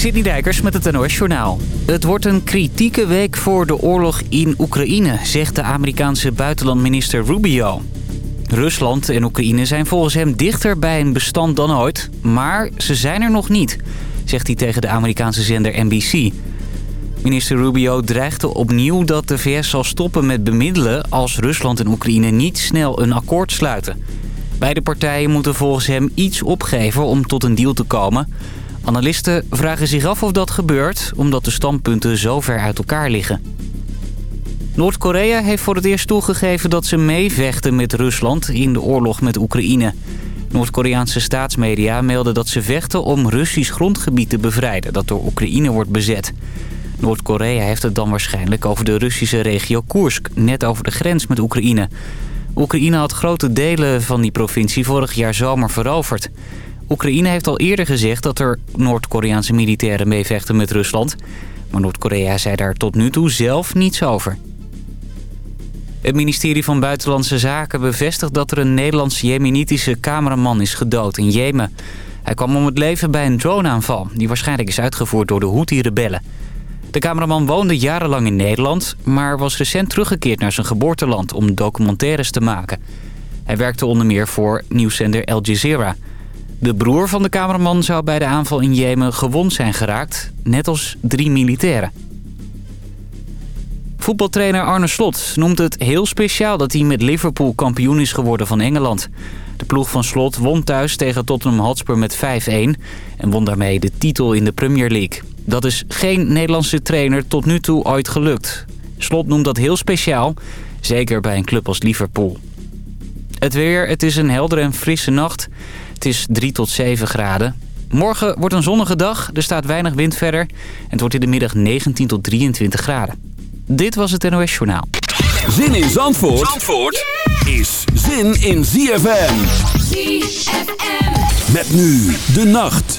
Sidney Dijkers met het NOS Journaal. Het wordt een kritieke week voor de oorlog in Oekraïne, zegt de Amerikaanse buitenlandminister Rubio. Rusland en Oekraïne zijn volgens hem dichter bij een bestand dan ooit, maar ze zijn er nog niet, zegt hij tegen de Amerikaanse zender NBC. Minister Rubio dreigde opnieuw dat de VS zal stoppen met bemiddelen als Rusland en Oekraïne niet snel een akkoord sluiten. Beide partijen moeten volgens hem iets opgeven om tot een deal te komen Analisten vragen zich af of dat gebeurt, omdat de standpunten zo ver uit elkaar liggen. Noord-Korea heeft voor het eerst toegegeven dat ze meevechten met Rusland in de oorlog met Oekraïne. Noord-Koreaanse staatsmedia melden dat ze vechten om Russisch grondgebied te bevrijden dat door Oekraïne wordt bezet. Noord-Korea heeft het dan waarschijnlijk over de Russische regio Koersk, net over de grens met Oekraïne. Oekraïne had grote delen van die provincie vorig jaar zomer veroverd. Oekraïne heeft al eerder gezegd dat er Noord-Koreaanse militairen meevechten met Rusland. Maar Noord-Korea zei daar tot nu toe zelf niets over. Het ministerie van Buitenlandse Zaken bevestigt dat er een Nederlands-Jemenitische cameraman is gedood in Jemen. Hij kwam om het leven bij een droneaanval die waarschijnlijk is uitgevoerd door de Houthi-rebellen. De cameraman woonde jarenlang in Nederland, maar was recent teruggekeerd naar zijn geboorteland om documentaires te maken. Hij werkte onder meer voor nieuwszender Al Jazeera. De broer van de cameraman zou bij de aanval in Jemen gewond zijn geraakt, net als drie militairen. Voetbaltrainer Arne Slot noemt het heel speciaal dat hij met Liverpool kampioen is geworden van Engeland. De ploeg van Slot won thuis tegen Tottenham Hotspur met 5-1 en won daarmee de titel in de Premier League. Dat is geen Nederlandse trainer tot nu toe ooit gelukt. Slot noemt dat heel speciaal, zeker bij een club als Liverpool. Het weer, het is een heldere en frisse nacht. Het is 3 tot 7 graden. Morgen wordt een zonnige dag, er staat weinig wind verder. En het wordt in de middag 19 tot 23 graden. Dit was het NOS Journaal. Zin in Zandvoort, Zandvoort is zin in ZFM. ZFM. Met nu de nacht.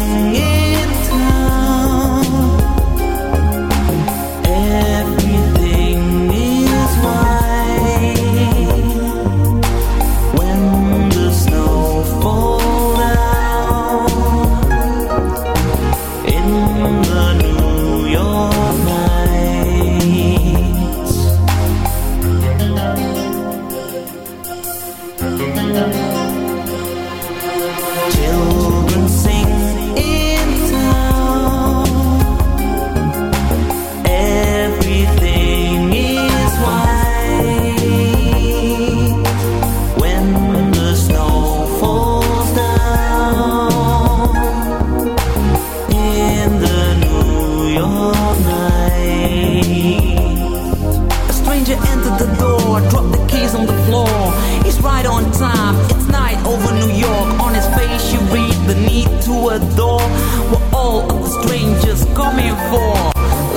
What all of the strangers coming for?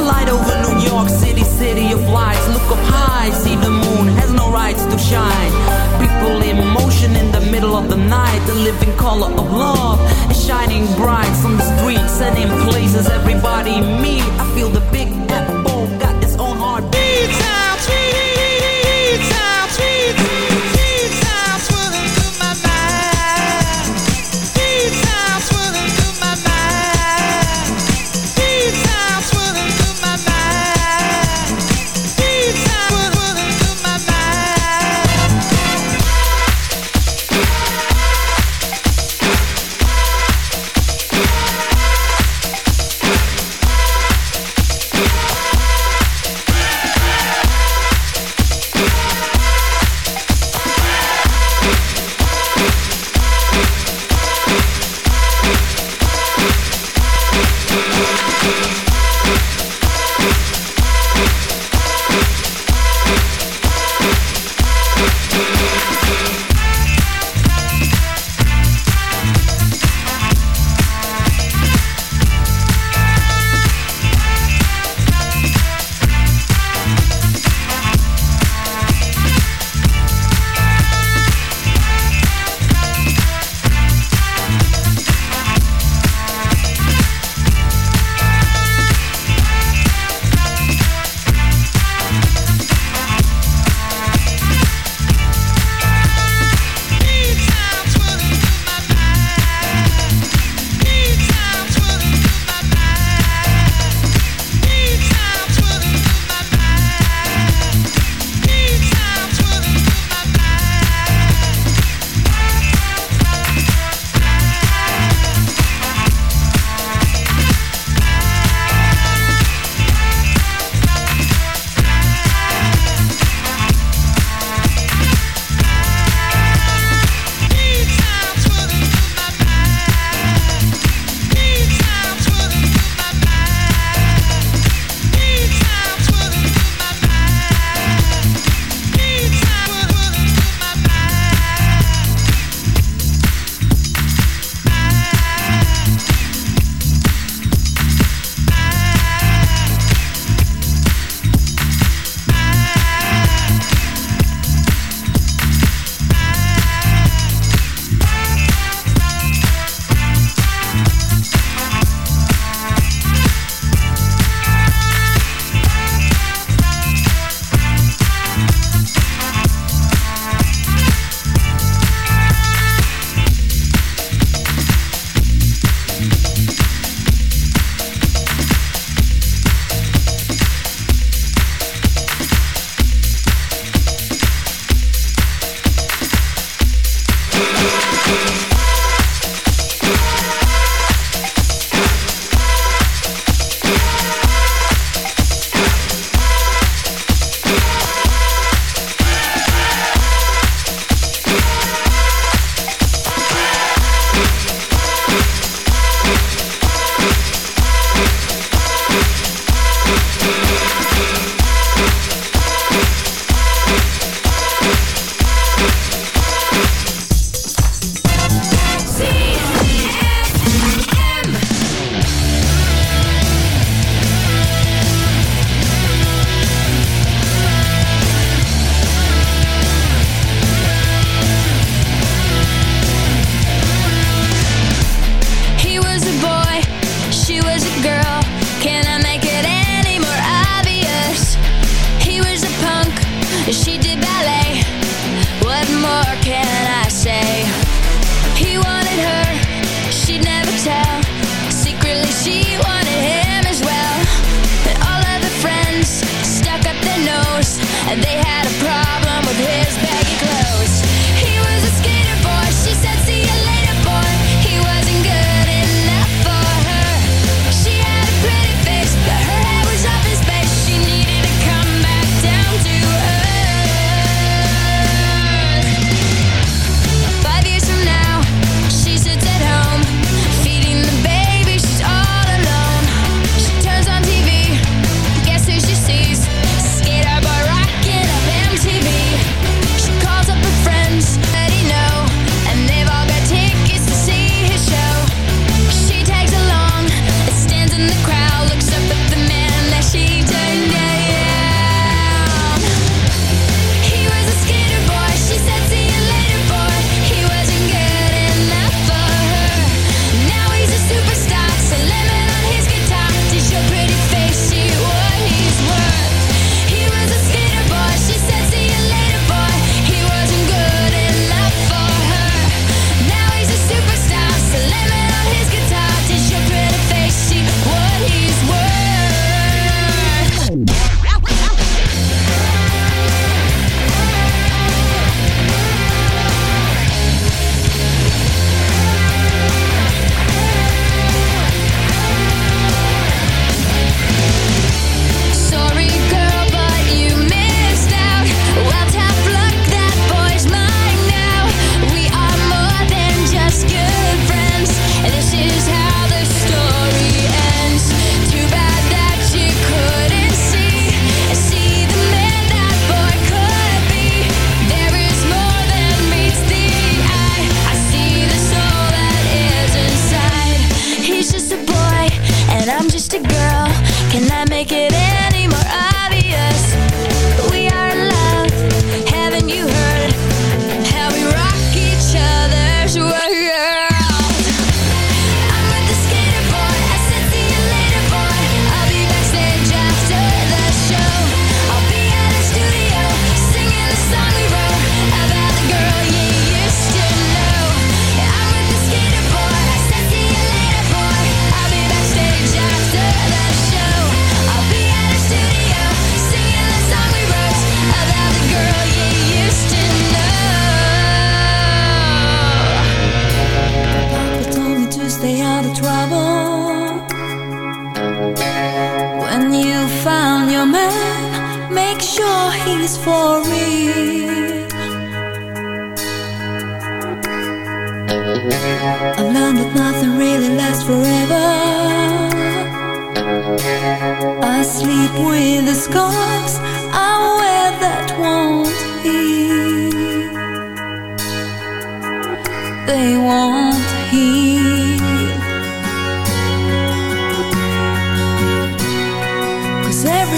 Light over New York City, city of lights. Look up high, see the moon has no rights to shine. People in motion in the middle of the night. The living color of love is shining bright on the streets and in places everybody meet. I feel the big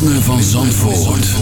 van Zandvoort.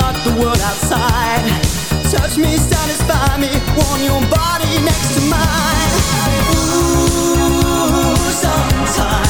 unlock the world outside. Touch me, satisfy me, warm your body next to mine. Ooh, sometimes.